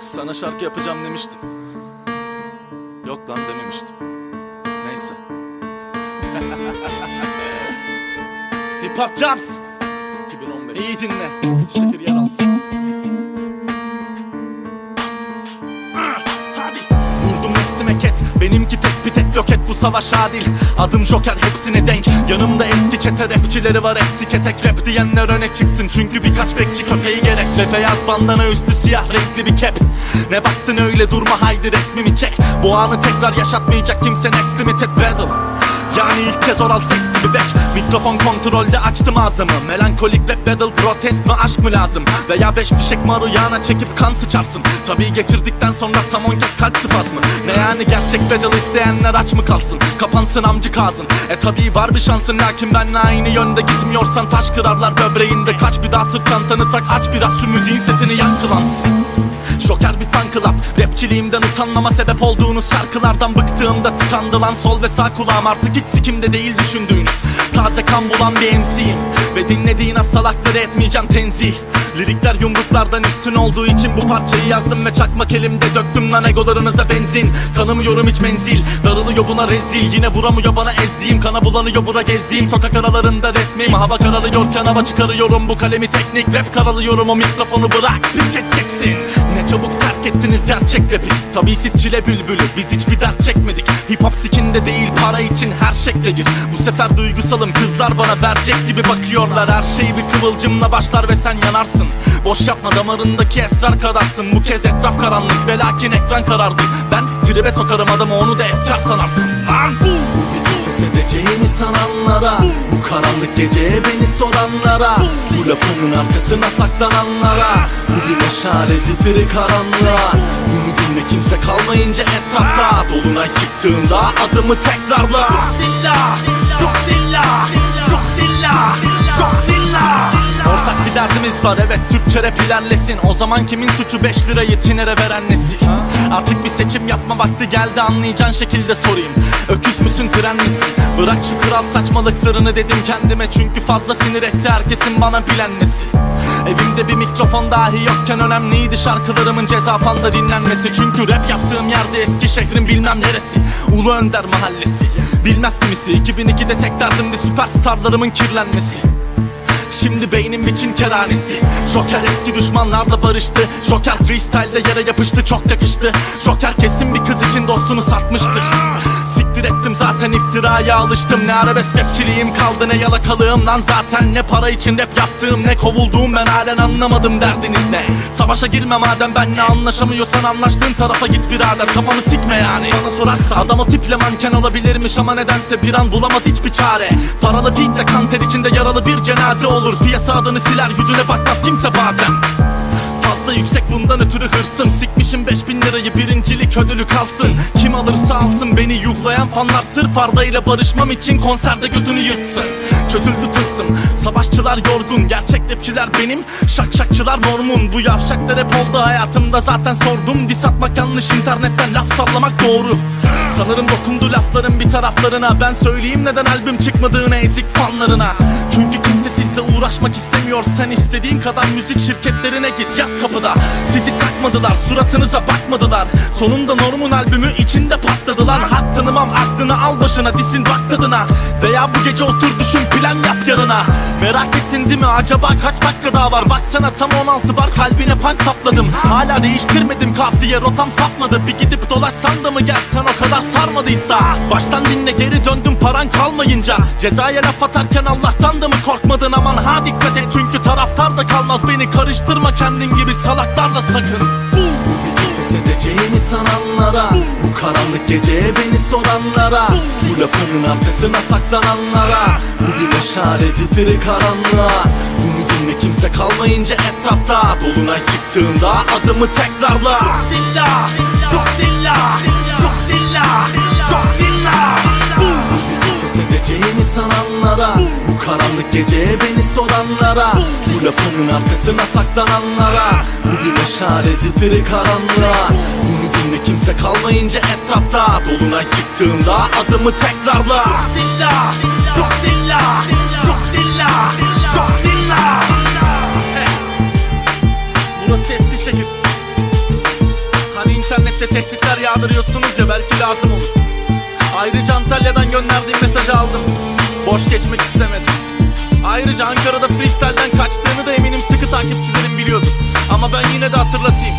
Sana şarkı yapacağım demiştim. Yok lan dememiştim. Neyse. Hip Hop Jams 2015 İyi dinle Eskişehir yeraltı savaş adil. Adım Joker hepsine denk. Yanımda eski çete rapçileri var hepsi ketek Rap diyenler öne çıksın. Çünkü birkaç bekçi köpeği gerek Ve beyaz bandana üstü siyah renkli bir kep Ne baktın öyle durma haydi resmimi çek. Bu anı tekrar yaşatmayacak kimse. Next limited battle yani ilk kez oral seks gibi bek Mikrofon kontrolde açtım ağzımı. Melankolik rap battle protest mi aşk mı lazım? Veya beş fişek maruyana çekip kan sıçarsın. Tabii geçirdikten sonra tam on kez kalp spazmı. Ne yani gerçek battle isteyenler aç mı kalsın? Kapansın amcı kazın E tabii var bir şansın lakin benle aynı yönde gitmiyorsan Taş kırarlar böbreğinde. Kaç bir daha sırt çantanı tak Aç biraz şu müziğin sesini yankılansın. Joker bir fan club. Rapçiliğimden utanmama sebep olduğunuz şarkılardan bıktığımda tıkandı lan. Sol ve sağ kulağım Artık hiç sikimde değil düşündüğünüz. Taze kan bulan bir MC'yim Ve dinlediğin az salakları etmeyeceğim tenzih. Lirikler yumruklardan üstün olduğu için bu parçayı yazdım ve çakmak elimde. Döktüm lan egolarınıza benzin. Tanımıyorum hiç menzil. Darılıyor buna rezil. Yine vuramıyor bana ezdiğim. Kana bulanıyor bura gezdiğim. Sokak aralarında resmim. Hava kararıyorken hava çıkarıyorum. Bu kalemi teknik rap karalıyorum. O mikrofonu bırak. Piç edeceksin. Ne çabuk ettiniz gerçek rapi Tabii siz çile bülbülü Biz hiçbir dert çekmedik. Hip hop sikinde değil para için her şekle gir. Bu sefer duygusalım kızlar bana verecek gibi bakıyorlar. Her şey bir kıvılcımla başlar ve sen yanarsın. Boş yapma damarındaki esrar kadarsın. Bu kez etraf karanlık ve lakin ekran karardı. Ben tribe sokarım adamı onu da efkar sanarsın. Lan bu Pes edeceğimi sananlara Bu karanlık geceye beni soranlara Bu lafının arkasına saklananlara Bu bir meşale zifiri karanlığa. Dinle kimse kalmayınca etrafta Dolunay çıktığında adımı tekrarla. Zilla, çok zilla, var evet Türkçe rap ilerlesin. O zaman kimin suçu 5 lirayı tinere veren nesil? Artık bir seçim yapma vakti geldi anlayacağın şekilde sorayım. Öküz müsün tren misin? Bırak şu kral saçmalıklarını dedim kendime. Çünkü fazla sinir etti herkesin bana bilenmesi Evimde bir mikrofon dahi yokken önemliydi şarkılarımın ceza fanda dinlenmesi. Çünkü rap yaptığım yerde eski şehrin bilmem neresi. Ulu Önder mahallesi. Bilmez kimisi. 2002'de tek derdimdi süperstarlarımın kirlenmesi Şimdi beynim biçim kerhanesi Joker eski düşmanlarla barıştı. Joker freestyle'de yere yapıştı. Çok yakıştı. Joker kesin bir kız için dostunu satmıştır Siktir ettim. Zaten iftiraya alıştım. Ne arabesk rapçiliğim kaldı ne yalakalığım lan. Zaten Ne para için rap yaptığım ne kovulduğum ben halen anlamadım. Derdiniz ne? Savaşa girme madem benle anlaşamıyorsan anlaştığın tarafa git birader. Kafanı sikme yani. Bana sorarsa Adam o tiple manken olabilirmiş ama nedense bir an bulamaz hiçbir çare. Paralı beatle kan ter içinde yaralı bir cenaze olur. Piyasa adını siler yüzüne bakmaz kimse bazen Fazla yüksek bundan ötürü hırsım. Sikmişim 5000 lirayı birincilik ödülü kalsın. Kim alırsa alsın beni yuhlayan fanlar Sırf Arda ile barışmam için konserde götünü yırtsın. Çözüldü tılsım Savaşçılar yorgun Gerçek rapçiler benim. Şak şakçılar normun Bu yavşaklar hep oldu hayatımda. Zaten sordum Dis atmak yanlış internetten laf sallamak doğru. Sanırım dokundu lafların bir taraflarına. Ben söyleyeyim neden albüm çıkmadığını ezik fanlarına. Çünkü kimse sizle uğraşmak istemiyor Sen istediğin kadar müzik şirketlerine git yat kapıda. Sizi takmadılar suratınıza bakmadılar. Sonunda Norm'un albümü içinde patladılar. Hak tanımam aklını al başına disin bak tadına. Veya bu gece otur düşün plan yap yarına. Merak ettin değil mi acaba kaç dakika daha var? Baksana tam 16 bar kalbine panç sapladım. Hala değiştirmedim kafiye rotam sapmadı. Bir gidip dolaşsan da mı gelsen o kadar sarmadıysa? Baştan dinle geri döndüm paran kalmayınca. Cezaya laf atarken Allah'tan da mı korkmadın aman ha dikkat et. Çünkü taraftar da kalmaz. Beni karıştırma kendin gibi salaklarla sakın. Pes edeceğimi sananlara Bu. karanlık geceye beni soranlara Bu. lafının arkasına saklananlara Bu bir meşale zifiri karanlığa. Bunu dinle kimse kalmayınca etrafta Dolunay çıktığında adımı tekrarla. Zilla, çok zilla, çok zilla, çok zilla Pes edeceğimi sananlara karanlık geceye beni soranlara Bu lafının arkasına saklananlara Bu bir meşale zifiri karanlığa. Bunu dinle kimse kalmayınca etrafta Dolunay çıktığında adımı tekrarla. Zilla, çok zilla, çok zilla, çok zilla. Burası Eskişehir sürekli tehditler yağdırıyorsunuz ya belki lazım olur. Ayrıca Antalya'dan gönderdiğim mesajı aldım Boş geçmek istemedim. Ayrıca Ankara'da freestyle'den kaçtığını da eminim sıkı takipçilerim biliyordur. Ama ben yine de hatırlatayım